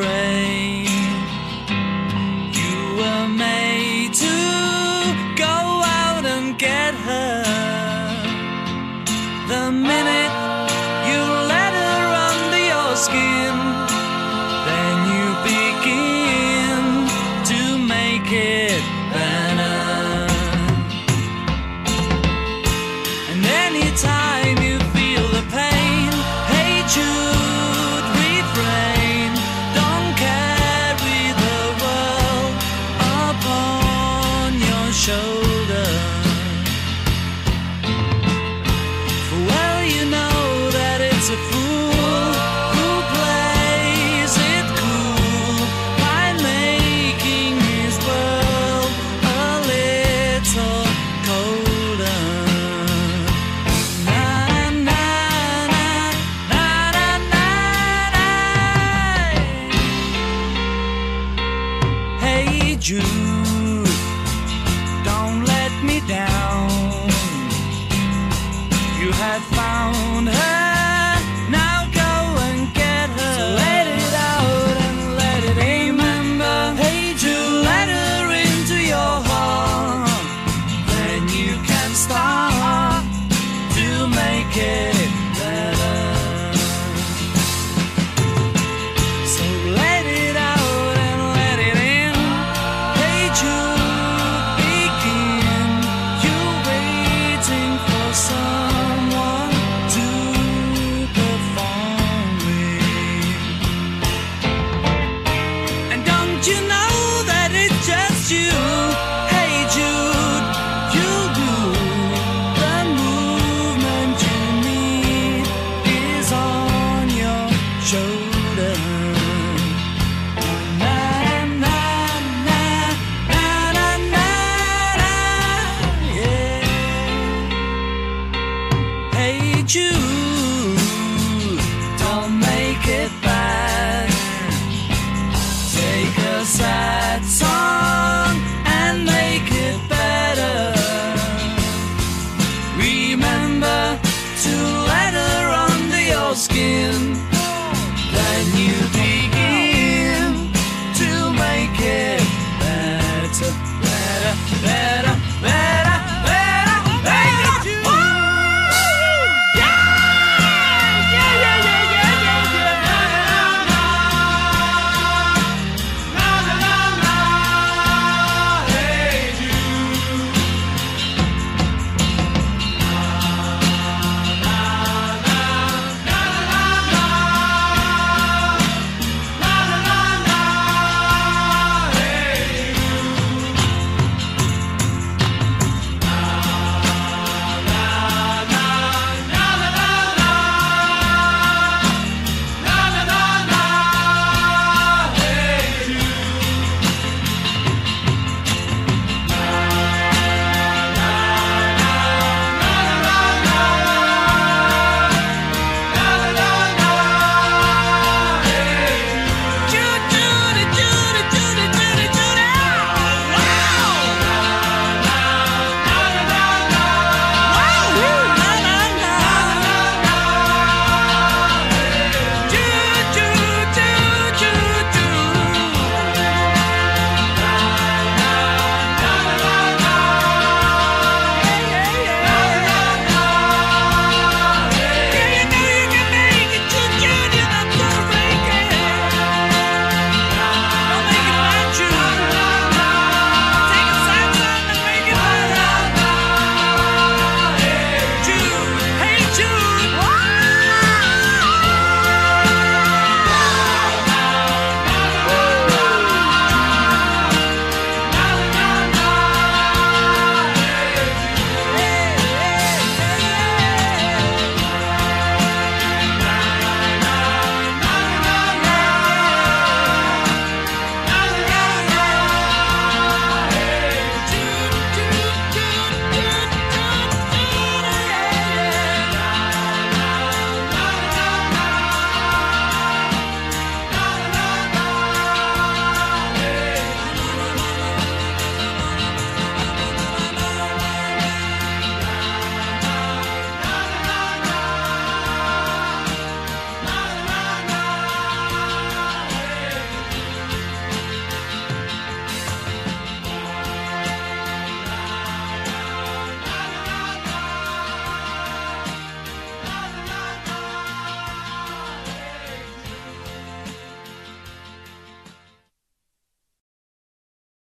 afraid. Shoulder. For well you know that it's a fool who plays it cool by making his world a little colder. Hey Jude, You have found